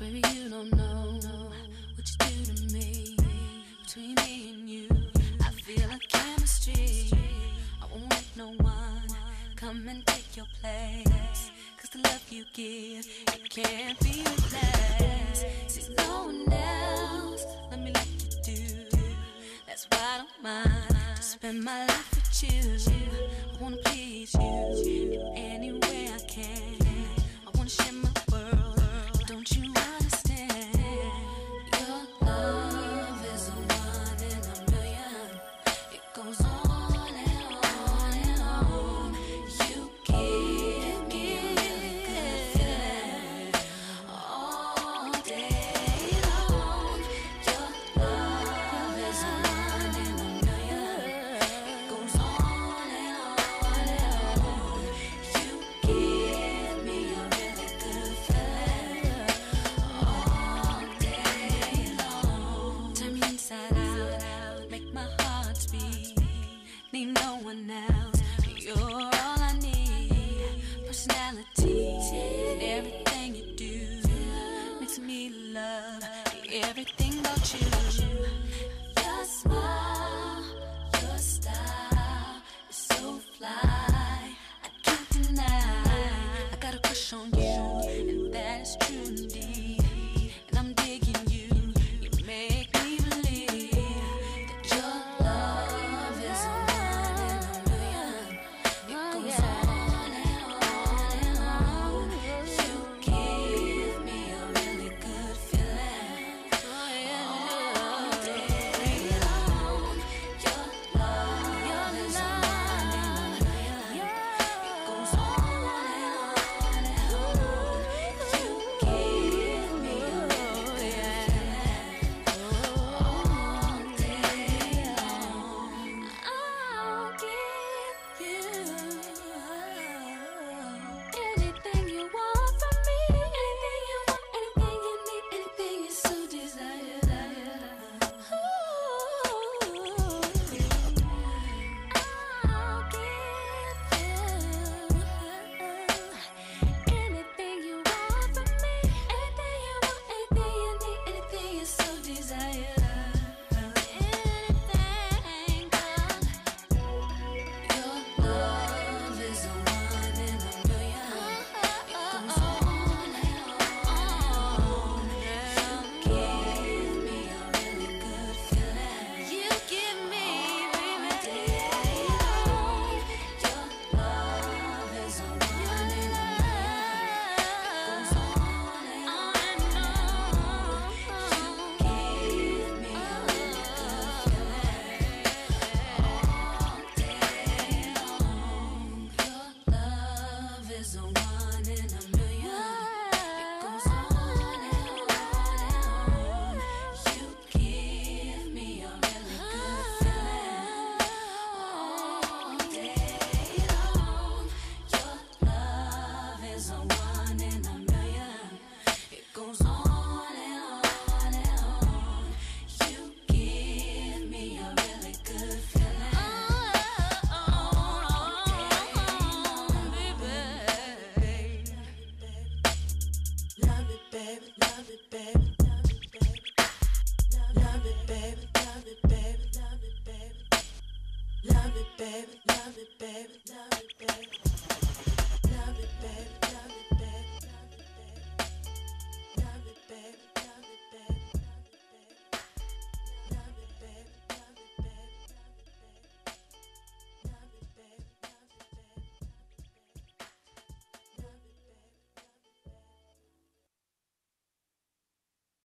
Baby, you don't know what you do to me. Between me and you, I feel a chemistry. I won't let no one come and take your place. Cause the love you give, it can't be replaced. See, no one else, let me like you do. That's why I don't mind to spend my life with you. I wanna please you in any way I can. Need no one else. You're all I need. Personality and everything you do makes me love everything about you. Your smile, your style is so fly. I can't deny. I got a crush on you. baby, love it, baby, love it.